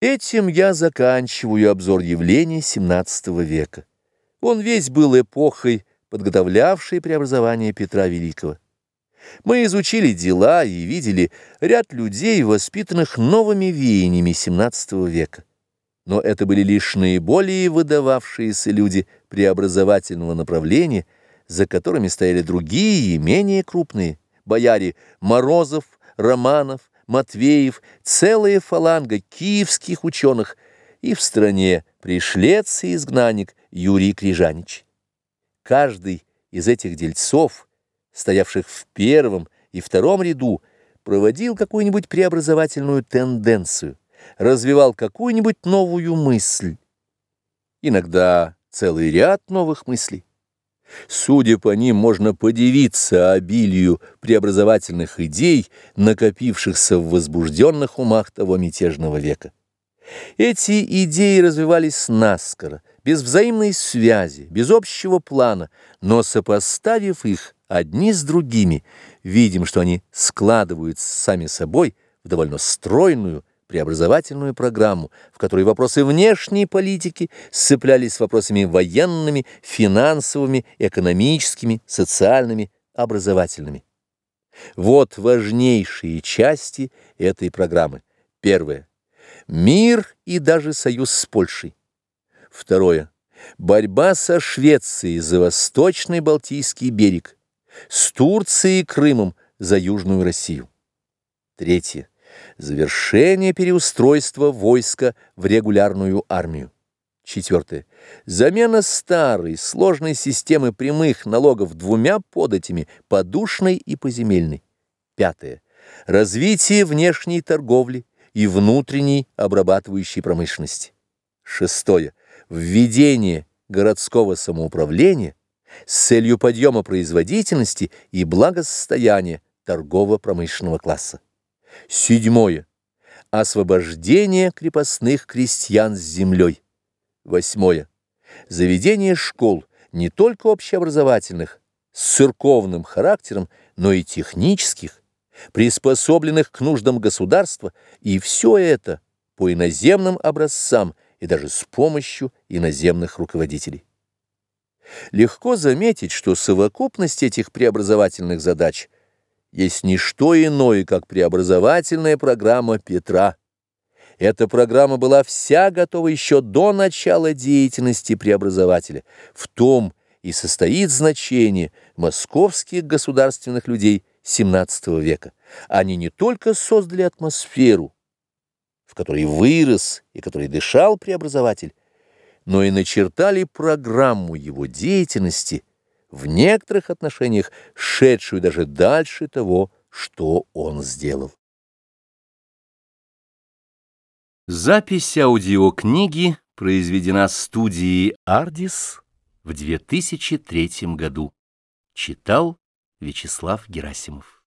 Этим я заканчиваю обзор явлений XVII века. Он весь был эпохой, подготовлявшей преобразование Петра Великого. Мы изучили дела и видели ряд людей, воспитанных новыми веяниями XVII века. Но это были лишь наиболее выдававшиеся люди преобразовательного направления, за которыми стояли другие, менее крупные, бояре Морозов, Романов, Матвеев, целая фаланга киевских ученых и в стране пришлец и изгнанник Юрий Крижанич. Каждый из этих дельцов, стоявших в первом и втором ряду, проводил какую-нибудь преобразовательную тенденцию, развивал какую-нибудь новую мысль. Иногда целый ряд новых мыслей. Судя по ним, можно подивиться обилию преобразовательных идей, накопившихся в возбужденных умах того мятежного века. Эти идеи развивались наскоро, без взаимной связи, без общего плана, но сопоставив их одни с другими, видим, что они складываются сами собой в довольно стройную, преобразовательную программу, в которой вопросы внешней политики сцеплялись с вопросами военными, финансовыми, экономическими, социальными, образовательными. Вот важнейшие части этой программы. Первое. Мир и даже союз с Польшей. Второе. Борьба со Швецией за восточный Балтийский берег, с Турцией и Крымом за Южную Россию. Третье Завершение переустройства войска в регулярную армию. Четвертое. Замена старой, сложной системы прямых налогов двумя податями, подушной и поземельной. Пятое. Развитие внешней торговли и внутренней обрабатывающей промышленности. Шестое. Введение городского самоуправления с целью подъема производительности и благосостояния торгово-промышленного класса. Седьмое. Освобождение крепостных крестьян с землей. Восьмое. Заведение школ, не только общеобразовательных, с церковным характером, но и технических, приспособленных к нуждам государства, и все это по иноземным образцам и даже с помощью иноземных руководителей. Легко заметить, что совокупность этих преобразовательных задач – есть не что иное, как преобразовательная программа Петра. Эта программа была вся готова еще до начала деятельности преобразователя. В том и состоит значение московских государственных людей XVII века. Они не только создали атмосферу, в которой вырос и которой дышал преобразователь, но и начертали программу его деятельности – в некоторых отношениях шедшую даже дальше того, что он сделал. Запись аудиокниги произведена студией «Ардис» в 2003 году. Читал Вячеслав Герасимов.